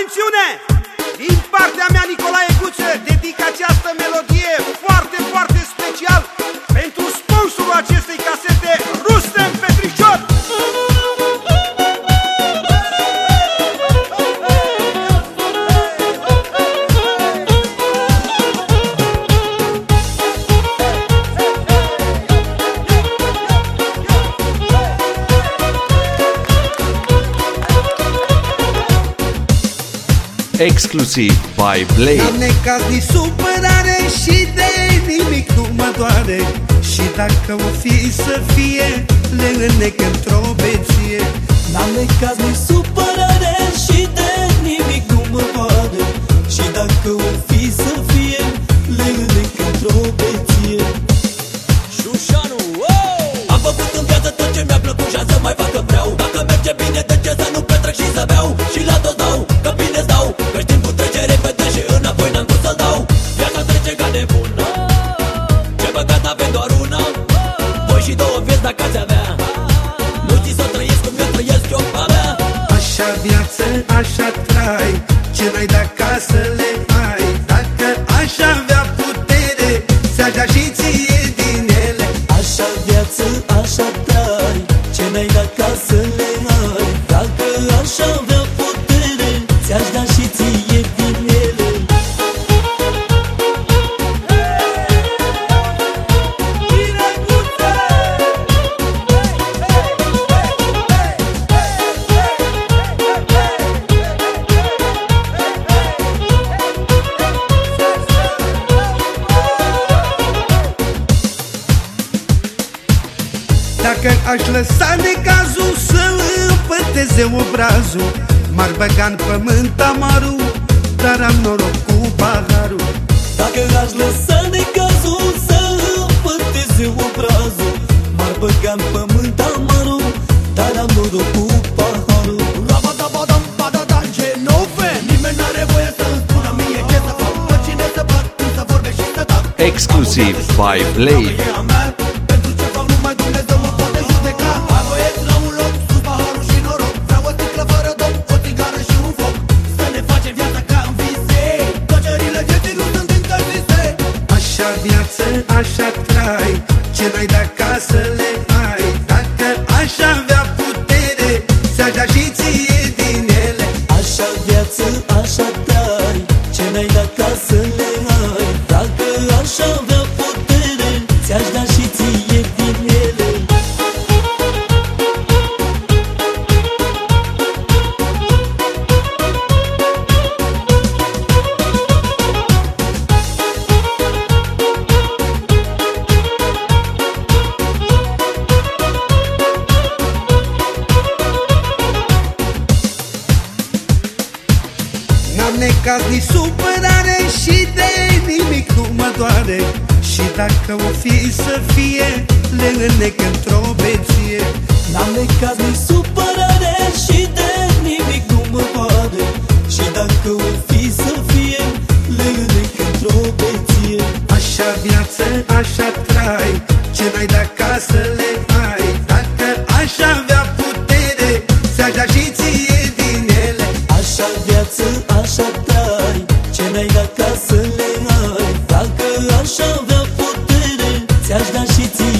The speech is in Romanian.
Atențiune! Din partea mea, Nicolae Guță, dedic această melodie foarte, foarte special Exclusiv by N-am Blade. necaz nici supărare și de nimic nu mă doare Și dacă o fi să fie, le înnec într-o beție N-am necaz nici supărare dacă ați avea Nu ți să trăiesc cum eu trăiesc eu a mea Așa viață, așa trai, ce n-ai de acasă le ai. Dacă aș avea putere, ți-aș da și ție din ele. Așa viață, așa trai Ce n-ai de acasă le ai aș lăsa de cazul să împăteze obrazul. M-ar băga în pământ amarul, dar am noroc cu paharul. Dacă aș lăsa de cazul Să împăteze obrazul M-ar băga în pământ amarul Dar am noroc cu paharul. Rabadabadam, badadam, genove! Nimeni n-are voie să-mi spună mie ce să fac Pe cine să bat, când să vorbesc și să tac Exclusiv by Blade. Viață, așa trai, ce n-ai de acasă le ai. Dacă aș avea putere, ți-aș da și ție din ele. Așa viață, așa trai. Ce n-ai de acasă le ai. Dacă aș avea necaz, nici supărare Și de nimic nu mă doare. Și dacă o fi să fie, le înnec într-o beție. N-am necaz, nici supărare Și de nimic nu mă doare. Și dacă o fi să fie, le înnec într-o beție. Așa viață, așa trai Ce n-ai să. acasă ți-aș da și ție